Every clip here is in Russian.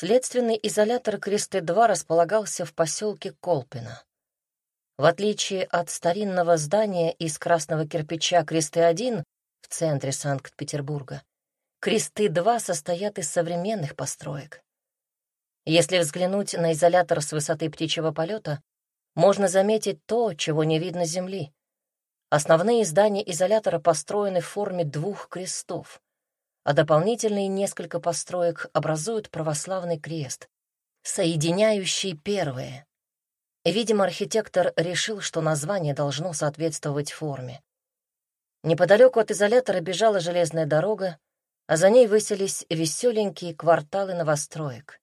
Следственный изолятор Кресты-2 располагался в поселке Колпино. В отличие от старинного здания из красного кирпича Кресты-1 в центре Санкт-Петербурга, Кресты-2 состоят из современных построек. Если взглянуть на изолятор с высоты птичьего полета, можно заметить то, чего не видно Земли. Основные здания изолятора построены в форме двух крестов, а дополнительные несколько построек образуют православный крест, соединяющий первые. Видимо, архитектор решил, что название должно соответствовать форме. Неподалеку от изолятора бежала железная дорога, а за ней высились веселенькие кварталы новостроек.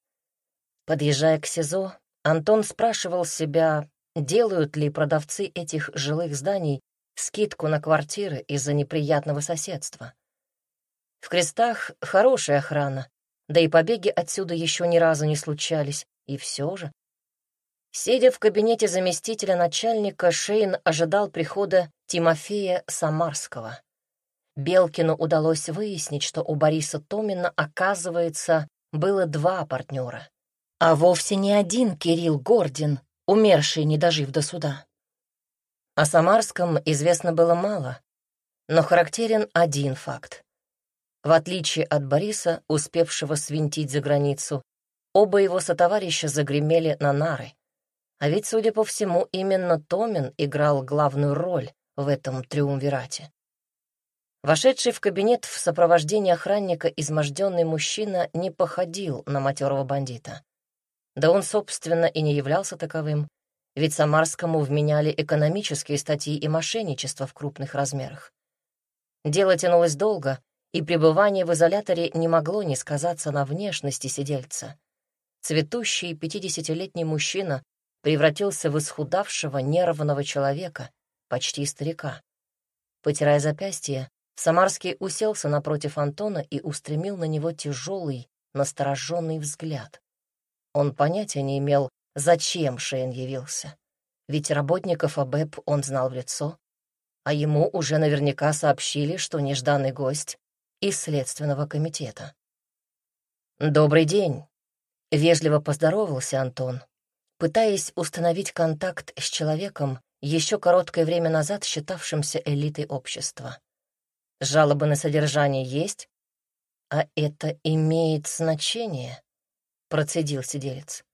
Подъезжая к СИЗО, Антон спрашивал себя, делают ли продавцы этих жилых зданий скидку на квартиры из-за неприятного соседства. В крестах хорошая охрана, да и побеги отсюда еще ни разу не случались, и все же. Сидя в кабинете заместителя начальника, Шейн ожидал прихода Тимофея Самарского. Белкину удалось выяснить, что у Бориса Томина, оказывается, было два партнера а вовсе не один Кирилл Гордин, умерший, не дожив до суда. О Самарском известно было мало, но характерен один факт. В отличие от Бориса, успевшего свинтить за границу, оба его сотоварища загремели на нары. А ведь, судя по всему, именно Томин играл главную роль в этом триумвирате. Вошедший в кабинет в сопровождении охранника изможденный мужчина не походил на матерого бандита. Да он, собственно, и не являлся таковым, ведь Самарскому вменяли экономические статьи и мошенничество в крупных размерах. Дело тянулось долго, и пребывание в изоляторе не могло не сказаться на внешности сидельца. Цветущий пятидесятилетний мужчина превратился в исхудавшего нервного человека, почти старика. Потирая запястье, Самарский уселся напротив Антона и устремил на него тяжелый, настороженный взгляд. Он понятия не имел, зачем Шейн явился. Ведь работников АБЭП он знал в лицо, а ему уже наверняка сообщили, что нежданный гость из Следственного комитета. «Добрый день», — вежливо поздоровался Антон, пытаясь установить контакт с человеком, еще короткое время назад считавшимся элитой общества. Жалобы на содержание есть, а это имеет значение процедил сиделец.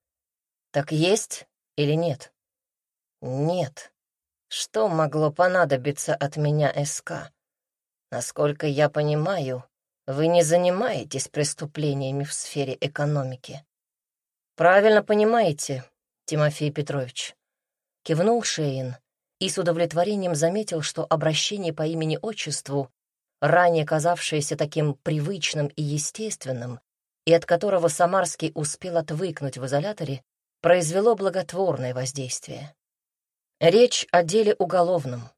«Так есть или нет?» «Нет. Что могло понадобиться от меня СК? Насколько я понимаю, вы не занимаетесь преступлениями в сфере экономики». «Правильно понимаете, Тимофей Петрович», — кивнул Шейн и с удовлетворением заметил, что обращение по имени-отчеству, ранее казавшееся таким привычным и естественным, и от которого Самарский успел отвыкнуть в изоляторе, произвело благотворное воздействие. Речь о деле уголовном.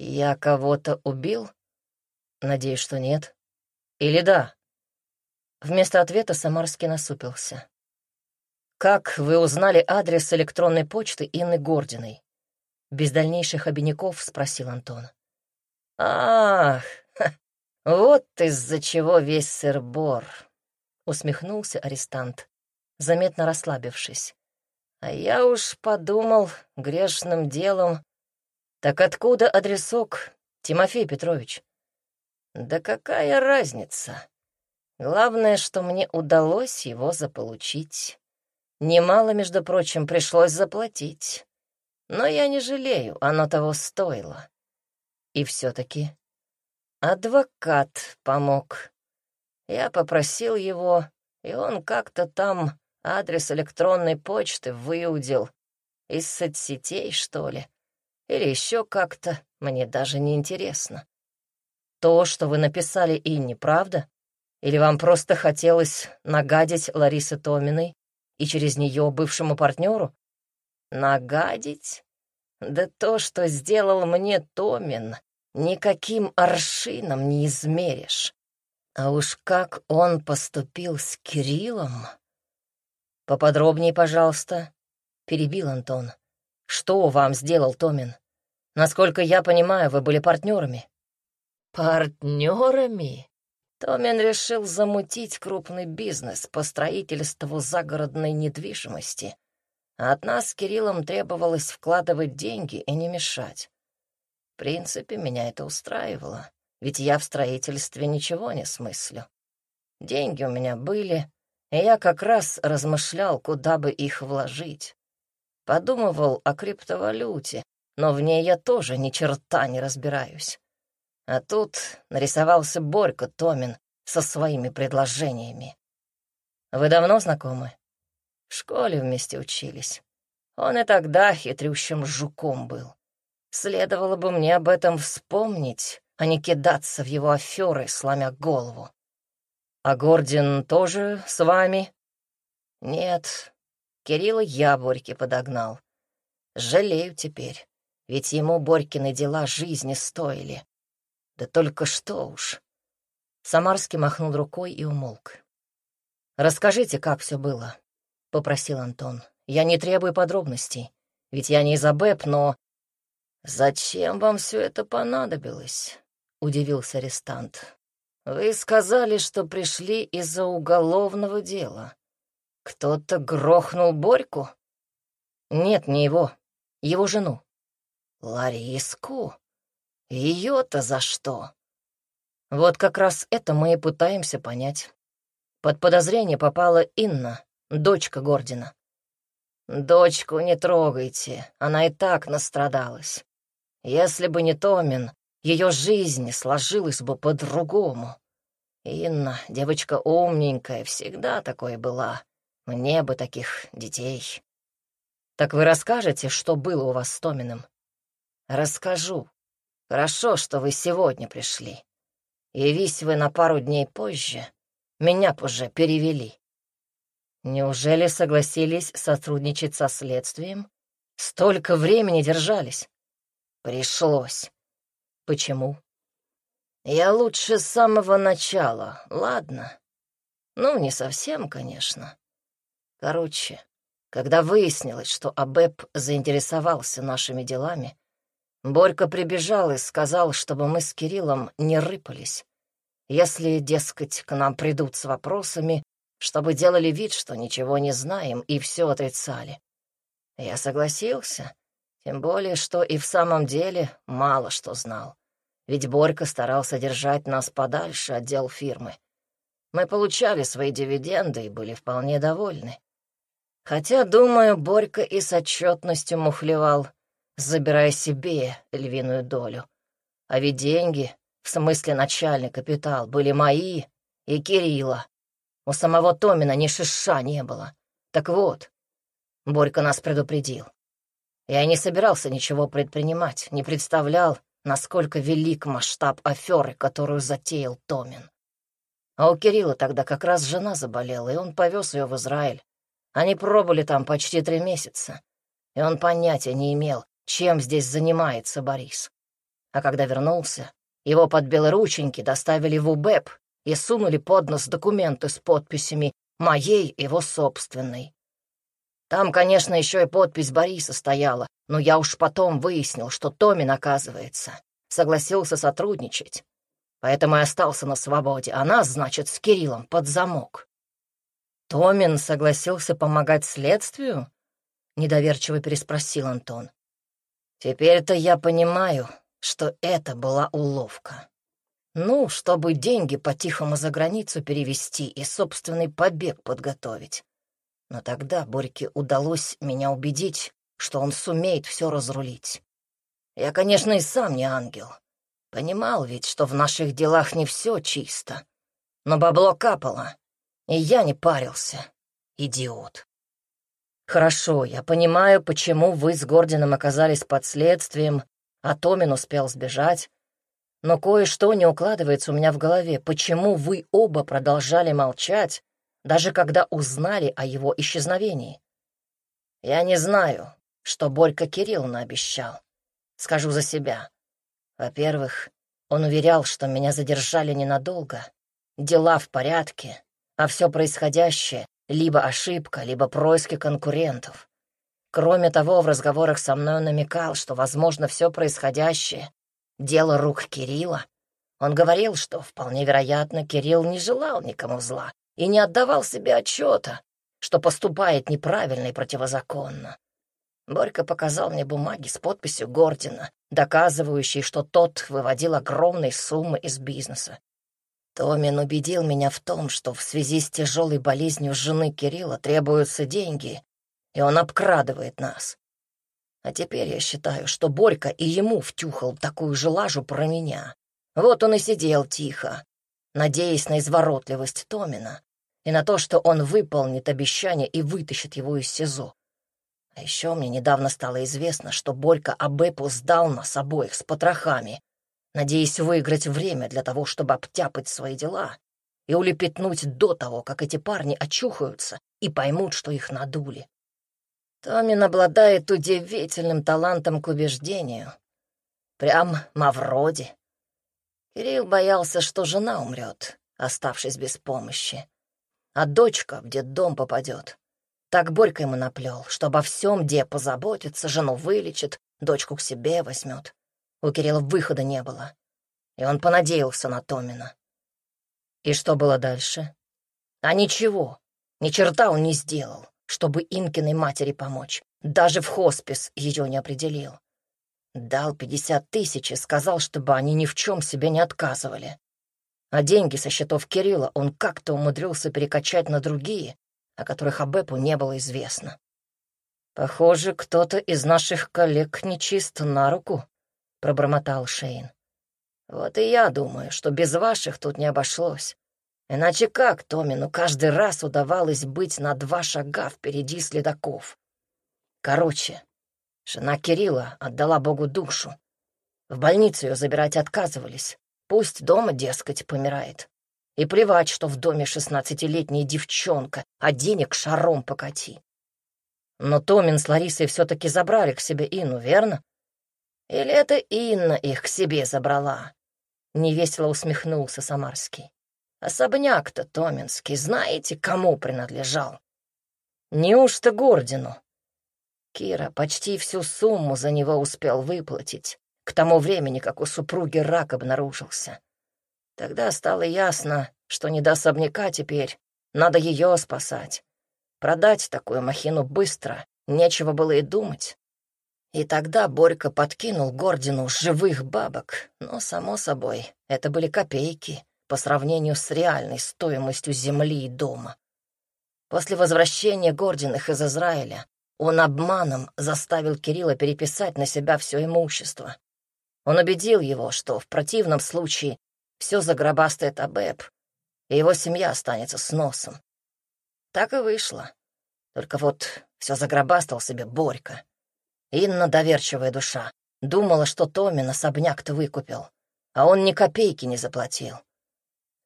«Я кого-то убил?» «Надеюсь, что нет. Или да?» Вместо ответа Самарский насупился. «Как вы узнали адрес электронной почты Инны Гординой?» Без дальнейших обиняков спросил Антон. «Ах, вот из-за чего весь сыр-бор», усмехнулся арестант, заметно расслабившись. А я уж подумал грешным делом. Так откуда адресок, Тимофей Петрович? Да какая разница? Главное, что мне удалось его заполучить. Немало, между прочим, пришлось заплатить. Но я не жалею, оно того стоило. И все-таки адвокат помог. Я попросил его, и он как-то там адрес электронной почты выудил. Из соцсетей, что ли? Или еще как-то, мне даже не интересно. То, что вы написали и неправда? Или вам просто хотелось нагадить Ларисе Томиной и через нее бывшему партнеру? Нагадить? Да то, что сделал мне Томин, никаким аршином не измеришь. А уж как он поступил с Кириллом... Поподробнее, пожалуйста, перебил Антон. Что вам сделал Томин? Насколько я понимаю, вы были партнерами. Партнерами? Томин решил замутить крупный бизнес по строительству загородной недвижимости. От нас с Кириллом требовалось вкладывать деньги и не мешать. В принципе, меня это устраивало, ведь я в строительстве ничего не смыслю. Деньги у меня были, и я как раз размышлял, куда бы их вложить. Подумывал о криптовалюте, но в ней я тоже ни черта не разбираюсь. А тут нарисовался Борька Томин со своими предложениями. Вы давно знакомы? В школе вместе учились. Он и тогда хитрющим жуком был. Следовало бы мне об этом вспомнить, а не кидаться в его аферы, сломя голову. А Гордин тоже с вами? Нет, Кирилла я Борьке подогнал. Жалею теперь, ведь ему Борькины дела жизни стоили. Да только что уж. Самарский махнул рукой и умолк. «Расскажите, как все было», — попросил Антон. «Я не требую подробностей, ведь я не из АБЭП, но...» «Зачем вам все это понадобилось?» — удивился арестант. «Вы сказали, что пришли из-за уголовного дела. Кто-то грохнул Борьку?» «Нет, не его. Его жену». «Лариску?» Ее-то за что? Вот как раз это мы и пытаемся понять. Под подозрение попала Инна, дочка Гордина. Дочку не трогайте, она и так настрадалась. Если бы не Томин, ее жизнь сложилась бы по-другому. Инна, девочка умненькая, всегда такой была. Мне бы таких детей. Так вы расскажете, что было у вас с Томиным? Расскажу, Хорошо, что вы сегодня пришли. Явись вы на пару дней позже, меня б уже перевели. Неужели согласились сотрудничать со следствием? Столько времени держались. Пришлось. Почему? Я лучше с самого начала, ладно? Ну, не совсем, конечно. Короче, когда выяснилось, что Абеб заинтересовался нашими делами, Борька прибежал и сказал, чтобы мы с Кириллом не рыпались. Если, дескать, к нам придут с вопросами, чтобы делали вид, что ничего не знаем, и все отрицали. Я согласился, тем более, что и в самом деле мало что знал. Ведь Борька старался держать нас подальше от дел фирмы. Мы получали свои дивиденды и были вполне довольны. Хотя, думаю, Борька и с отчетностью мухлевал, забирая себе львиную долю. А ведь деньги, в смысле начальный капитал, были мои и Кирилла. У самого Томина ни шиша не было. Так вот, Борька нас предупредил. Я не собирался ничего предпринимать, не представлял, насколько велик масштаб аферы, которую затеял Томин. А у Кирилла тогда как раз жена заболела, и он повез ее в Израиль. Они пробыли там почти три месяца, и он понятия не имел, чем здесь занимается Борис. А когда вернулся, его под белорученьки доставили в УБЭП и сунули под нос документы с подписями моей его собственной. Там, конечно, еще и подпись Бориса стояла, но я уж потом выяснил, что Томин, оказывается, согласился сотрудничать. Поэтому и остался на свободе, а нас, значит, с Кириллом под замок. Томин согласился помогать следствию? Недоверчиво переспросил Антон. Теперь-то я понимаю, что это была уловка. Ну, чтобы деньги по-тихому за границу перевести и собственный побег подготовить. Но тогда Борьке удалось меня убедить, что он сумеет все разрулить. Я, конечно, и сам не ангел. Понимал ведь, что в наших делах не все чисто. Но бабло капало, и я не парился. Идиот. «Хорошо, я понимаю, почему вы с Гордином оказались под следствием, а Томин успел сбежать. Но кое-что не укладывается у меня в голове. Почему вы оба продолжали молчать, даже когда узнали о его исчезновении? Я не знаю, что Борька Кирилловна обещал. Скажу за себя. Во-первых, он уверял, что меня задержали ненадолго. Дела в порядке, а все происходящее либо ошибка, либо происки конкурентов. Кроме того, в разговорах со мной он намекал, что, возможно, все происходящее — дело рук Кирилла. Он говорил, что, вполне вероятно, Кирилл не желал никому зла и не отдавал себе отчета, что поступает неправильно и противозаконно. Борька показал мне бумаги с подписью Гордина, доказывающие, что тот выводил огромные суммы из бизнеса. Томин убедил меня в том, что в связи с тяжелой болезнью жены Кирилла требуются деньги, и он обкрадывает нас. А теперь я считаю, что Борька и ему втюхал такую же лажу про меня. Вот он и сидел тихо, надеясь на изворотливость Томина и на то, что он выполнит обещание и вытащит его из СИЗО. А еще мне недавно стало известно, что Борька Абепу сдал нас обоих с потрохами, надеясь выиграть время для того, чтобы обтяпать свои дела и улепетнуть до того, как эти парни очухаются и поймут, что их надули. Томин обладает удивительным талантом к убеждению. Прям Мавроди. Кирилл боялся, что жена умрет, оставшись без помощи, а дочка в детдом попадет. Так Борька ему наплел, что обо всем де позаботится, жену вылечит, дочку к себе возьмет. У Кирилла выхода не было, и он понадеялся на Томина. И что было дальше? А ничего, ни черта он не сделал, чтобы Инкиной матери помочь. Даже в хоспис ее не определил. Дал пятьдесят тысяч и сказал, чтобы они ни в чем себе не отказывали. А деньги со счетов Кирилла он как-то умудрился перекачать на другие, о которых Абепу не было известно. «Похоже, кто-то из наших коллег нечист на руку», — пробормотал Шейн. «Вот и я думаю, что без ваших тут не обошлось. Иначе как Томину каждый раз удавалось быть на два шага впереди следаков? Короче, жена Кирилла отдала Богу душу. В больницу ее забирать отказывались. Пусть дома, дескать, помирает. И плевать, что в доме шестнадцатилетняя девчонка, а денег шаром покати. Но Томин с Ларисой все-таки забрали к себе Инну, верно? Или это Инна их к себе забрала? Невесело усмехнулся Самарский. Особняк-то Томинский, знаете, кому принадлежал? Неужто Гордину? Кира почти всю сумму за него успел выплатить, к тому времени, как у супруги рак обнаружился. Тогда стало ясно, что не до особняка теперь, надо ее спасать. Продать такую махину быстро, нечего было и думать. И тогда Борька подкинул Гордину живых бабок, но, само собой, это были копейки по сравнению с реальной стоимостью земли и дома. После возвращения Гординых из Израиля он обманом заставил Кирилла переписать на себя все имущество. Он убедил его, что в противном случае все загробастает Абеб, и его семья останется с носом. Так и вышло. Только вот все загробастал себе Борька. Инна, доверчивая душа, думала, что Томин особняк-то выкупил, а он ни копейки не заплатил.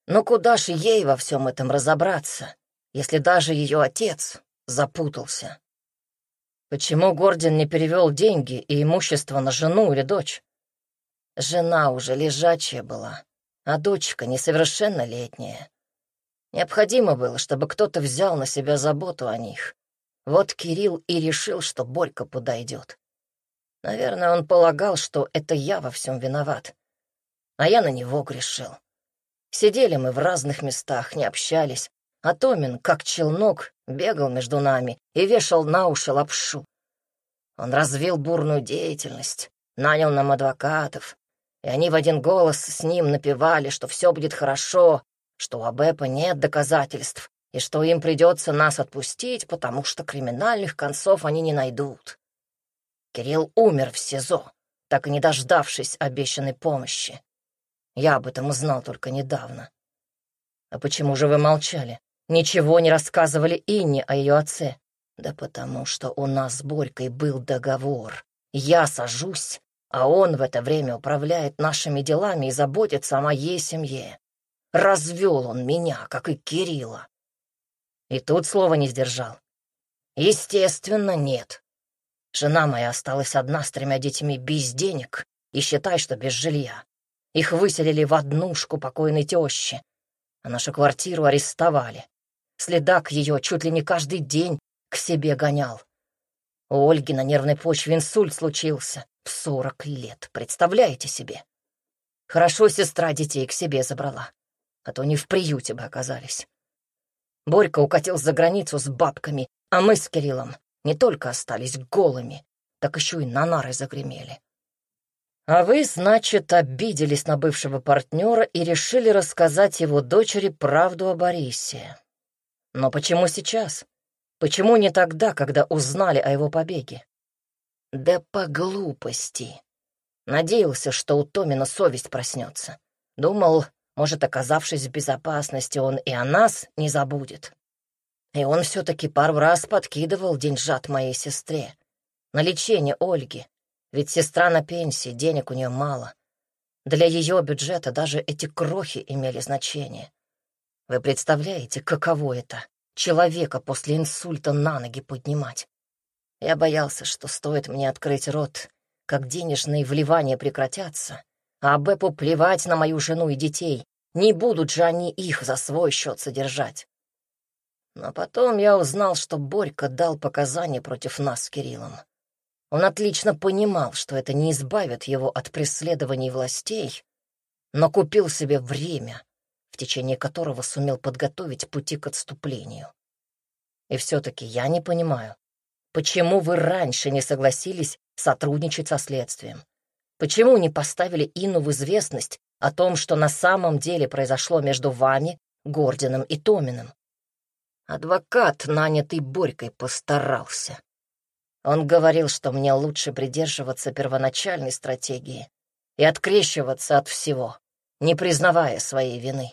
Но куда ж ей во всем этом разобраться, если даже ее отец запутался? Почему Гордин не перевел деньги и имущество на жену или дочь? Жена уже лежачая была, а дочка несовершеннолетняя. Необходимо было, чтобы кто-то взял на себя заботу о них. Вот Кирилл и решил, что Борька подойдет. Наверное, он полагал, что это я во всем виноват. А я на него грешил. Сидели мы в разных местах, не общались, а Томин, как челнок, бегал между нами и вешал на уши лапшу. Он развил бурную деятельность, нанял нам адвокатов, и они в один голос с ним напевали, что все будет хорошо, что у Абепа нет доказательств, и что им придется нас отпустить, потому что криминальных концов они не найдут. Кирилл умер в СИЗО, так и не дождавшись обещанной помощи. Я об этом узнал только недавно. А почему же вы молчали? Ничего не рассказывали Инне о ее отце? Да потому что у нас с Борькой был договор. Я сажусь, а он в это время управляет нашими делами и заботится о моей семье. Развел он меня, как и Кирилла. И тут слова не сдержал. Естественно, нет. Жена моя осталась одна с тремя детьми без денег и считай, что без жилья. Их выселили в однушку покойной тещи, а нашу квартиру арестовали. Следак ее чуть ли не каждый день к себе гонял. У Ольги на нервной почве инсульт случился в сорок лет, представляете себе? Хорошо сестра детей к себе забрала, а то не в приюте бы оказались. Борька укатил за границу с бабками, а мы с Кириллом не только остались голыми, так еще и на нары загремели. А вы, значит, обиделись на бывшего партнера и решили рассказать его дочери правду о Борисе. Но почему сейчас? Почему не тогда, когда узнали о его побеге? Да по глупости. Надеялся, что у Томина совесть проснется. Думал, может, оказавшись в безопасности, он и о нас не забудет. И он все-таки пару раз подкидывал деньжат моей сестре. На лечение Ольги. Ведь сестра на пенсии, денег у нее мало. Для ее бюджета даже эти крохи имели значение. Вы представляете, каково это — человека после инсульта на ноги поднимать? Я боялся, что стоит мне открыть рот, как денежные вливания прекратятся, а Бепу плевать на мою жену и детей, не будут же они их за свой счет содержать. Но потом я узнал, что Борька дал показания против нас с Кириллом. Он отлично понимал, что это не избавит его от преследований властей, но купил себе время, в течение которого сумел подготовить пути к отступлению. И все-таки я не понимаю, почему вы раньше не согласились сотрудничать со следствием? Почему не поставили Инну в известность о том, что на самом деле произошло между вами, Гординым и Томиным? Адвокат, нанятый Борькой, постарался. Он говорил, что мне лучше придерживаться первоначальной стратегии и открещиваться от всего, не признавая своей вины.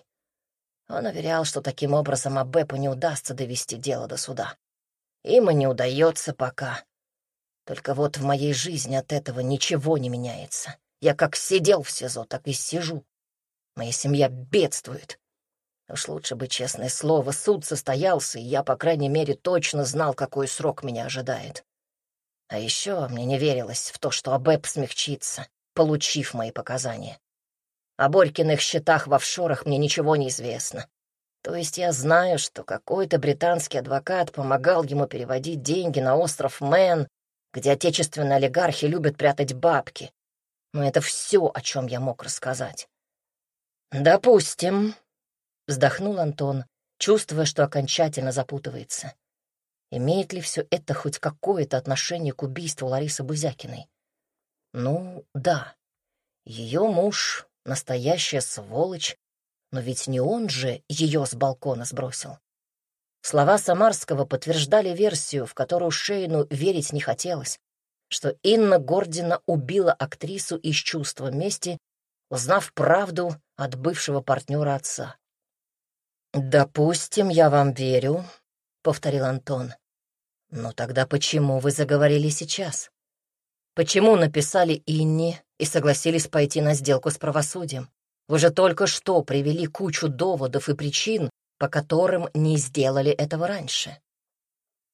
Он уверял, что таким образом Абепу не удастся довести дело до суда. Им и не удается пока. Только вот в моей жизни от этого ничего не меняется. Я как сидел в СИЗО, так и сижу. Моя семья бедствует. Уж лучше бы, честное слово, суд состоялся, и я, по крайней мере, точно знал, какой срок меня ожидает. А еще мне не верилось в то, что ОБЭП смягчится, получив мои показания. О Борькиных счетах в офшорах мне ничего не известно. То есть я знаю, что какой-то британский адвокат помогал ему переводить деньги на остров Мэн, где отечественные олигархи любят прятать бабки. Но это все, о чем я мог рассказать. «Допустим», — вздохнул Антон, чувствуя, что окончательно запутывается. Имеет ли все это хоть какое-то отношение к убийству Ларисы Бузякиной? Ну, да. Ее муж — настоящая сволочь, но ведь не он же ее с балкона сбросил. Слова Самарского подтверждали версию, в которую Шейну верить не хотелось, что Инна Гордина убила актрису из чувства мести, узнав правду от бывшего партнера отца. «Допустим, я вам верю, повторил Антон. «Ну тогда почему вы заговорили сейчас? Почему написали Инне и согласились пойти на сделку с правосудием? Вы же только что привели кучу доводов и причин, по которым не сделали этого раньше.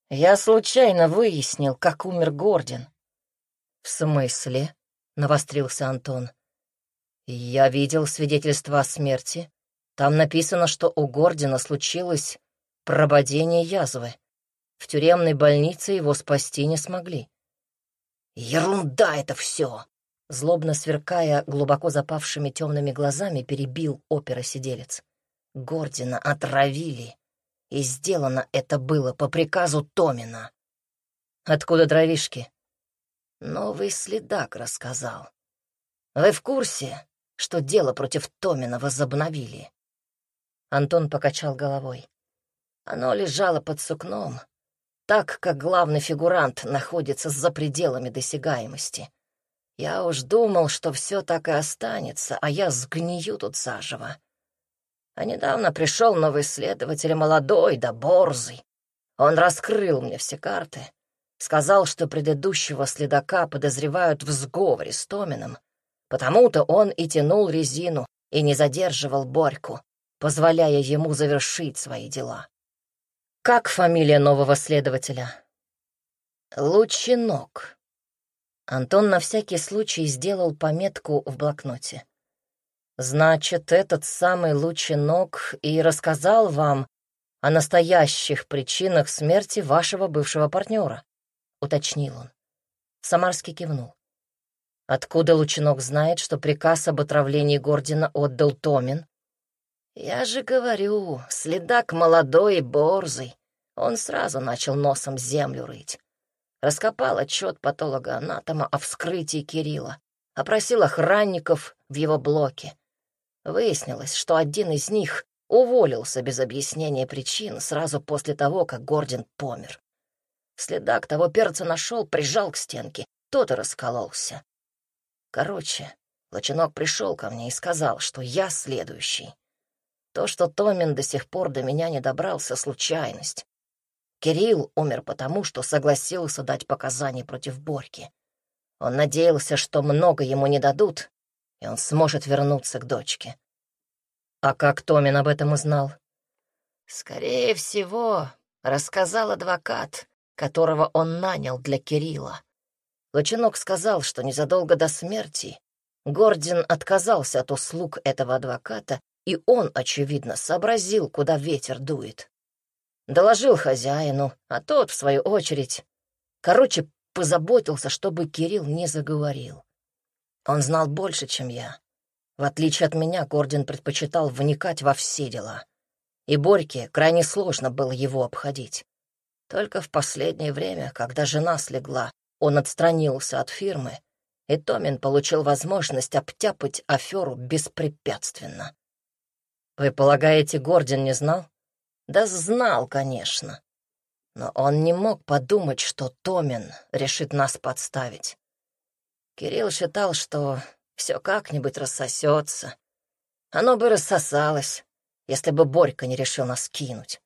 Я случайно выяснил, как умер Гордин. В смысле? — навострился Антон. Я видел свидетельство о смерти. Там написано, что у Гордина случилось прободение язвы. В тюремной больнице его спасти не смогли. «Ерунда это все!» Злобно сверкая глубоко запавшими темными глазами, перебил опера-сиделец. Гордина отравили, и сделано это было по приказу Томина. «Откуда дровишки?» Новый следак рассказал. «Вы в курсе, что дело против Томина возобновили?» Антон покачал головой. Оно лежало под сукном, так как главный фигурант находится за пределами досягаемости. Я уж думал, что все так и останется, а я сгнию тут заживо. А недавно пришел новый следователь, молодой да борзый. Он раскрыл мне все карты, сказал, что предыдущего следака подозревают в сговоре с Томином, потому-то он и тянул резину и не задерживал Борьку, позволяя ему завершить свои дела. Как фамилия нового следователя? Лучинок. Антон на всякий случай сделал пометку в блокноте. Значит, этот самый Лучинок и рассказал вам о настоящих причинах смерти вашего бывшего партнера, уточнил он. Самарский кивнул. Откуда Лучинок знает, что приказ об отравлении Гордина отдал Томин? Я же говорю, следак молодой и борзый. Он сразу начал носом землю рыть. Раскопал отчет патолога-анатома о вскрытии Кирилла, опросил охранников в его блоке. Выяснилось, что один из них уволился без объяснения причин сразу после того, как Гордин помер. Следак того перца нашел, прижал к стенке, тот и раскололся. Короче, Лочинок пришел ко мне и сказал, что я следующий. То, что Томин до сих пор до меня не добрался, — случайность. Кирилл умер потому, что согласился дать показания против Борьки. Он надеялся, что много ему не дадут, и он сможет вернуться к дочке. А как Томин об этом узнал? Скорее всего, рассказал адвокат, которого он нанял для Кирилла. Лучинок сказал, что незадолго до смерти Гордин отказался от услуг этого адвоката, и он, очевидно, сообразил, куда ветер дует. Доложил хозяину, а тот, в свою очередь, короче, позаботился, чтобы Кирилл не заговорил. Он знал больше, чем я. В отличие от меня, Гордин предпочитал вникать во все дела. И Борьке крайне сложно было его обходить. Только в последнее время, когда жена слегла, он отстранился от фирмы, и Томин получил возможность обтяпать аферу беспрепятственно. «Вы полагаете, Гордин не знал?» «Да знал, конечно. Но он не мог подумать, что Томин решит нас подставить. Кирилл считал, что все как-нибудь рассосется. Оно бы рассосалось, если бы Борька не решил нас кинуть.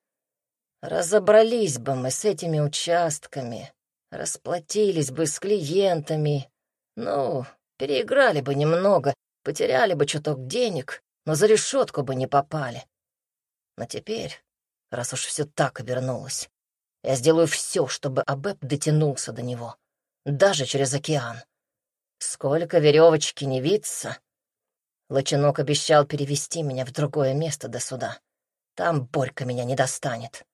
Разобрались бы мы с этими участками, Расплатились бы с клиентами. Ну, переиграли бы немного, потеряли бы чуток денег, но за решетку бы не попали. Но теперь, раз уж все так обернулось, я сделаю все, чтобы Абеб дотянулся до него, даже через океан. Сколько веревочки не виться. Лочинок обещал перевести меня в другое место до суда. Там Борька меня не достанет.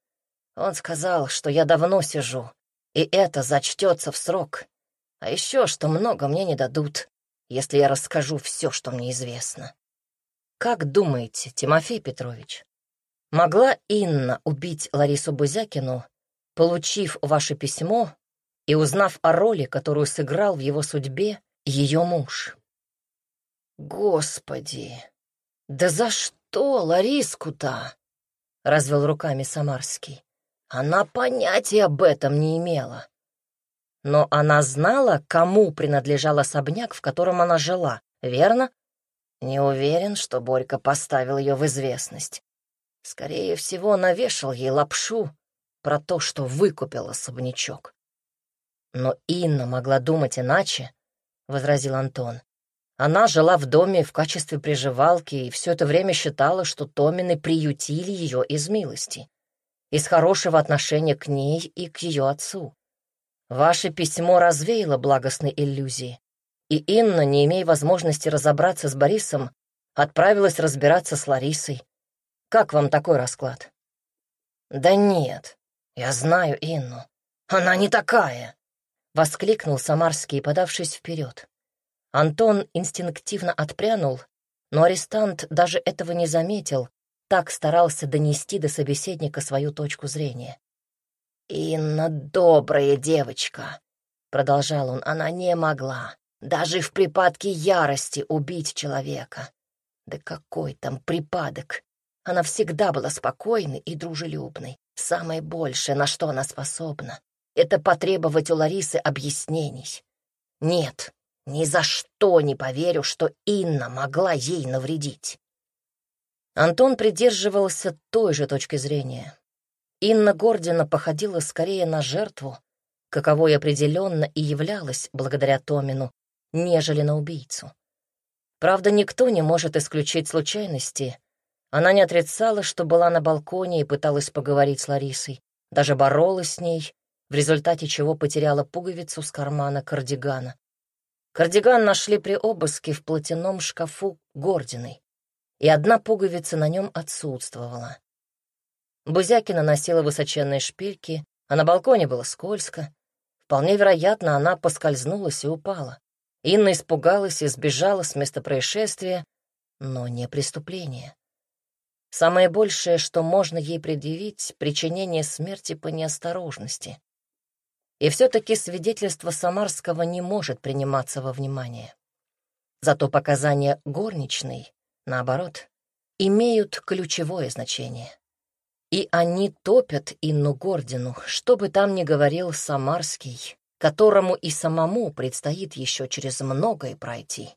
Он сказал, что я давно сижу, и это зачтется в срок. А еще, что много мне не дадут, если я расскажу все, что мне известно. Как думаете, Тимофей Петрович, могла Инна убить Ларису Бузякину, получив ваше письмо и узнав о роли, которую сыграл в его судьбе ее муж? Господи, да за что Лариску-то? — развел руками Самарский. Она понятия об этом не имела. Но она знала, кому принадлежал особняк, в котором она жила, верно? Не уверен, что Борька поставил ее в известность. Скорее всего, навешал ей лапшу про то, что выкупил особнячок. Но Инна могла думать иначе, — возразил Антон. Она жила в доме в качестве приживалки и все это время считала, что Томины приютили ее из милости из хорошего отношения к ней и к ее отцу. Ваше письмо развеяло благостные иллюзии, и Инна, не имея возможности разобраться с Борисом, отправилась разбираться с Ларисой. Как вам такой расклад? Да нет, я знаю Инну. Она не такая, — воскликнул Самарский, подавшись вперед. Антон инстинктивно отпрянул, но арестант даже этого не заметил, так старался донести до собеседника свою точку зрения. «Инна добрая девочка», — продолжал он, — «она не могла даже в припадке ярости убить человека. Да какой там припадок! Она всегда была спокойной и дружелюбной. Самое большее, на что она способна, это потребовать у Ларисы объяснений. Нет, ни за что не поверю, что Инна могла ей навредить. Антон придерживался той же точки зрения. Инна Гордина походила скорее на жертву, каковой определенно и являлась благодаря Томину, нежели на убийцу. Правда, никто не может исключить случайности. Она не отрицала, что была на балконе и пыталась поговорить с Ларисой, даже боролась с ней, в результате чего потеряла пуговицу с кармана кардигана. Кардиган нашли при обыске в платяном шкафу Гординой и одна пуговица на нем отсутствовала. Бузякина носила высоченные шпильки, а на балконе было скользко. Вполне вероятно, она поскользнулась и упала. Инна испугалась и сбежала с места происшествия, но не преступление. Самое большее, что можно ей предъявить — причинение смерти по неосторожности. И все-таки свидетельство Самарского не может приниматься во внимание. Зато показания горничной, наоборот, имеют ключевое значение. И они топят Инну Гордину, что бы там ни говорил Самарский, которому и самому предстоит еще через многое пройти.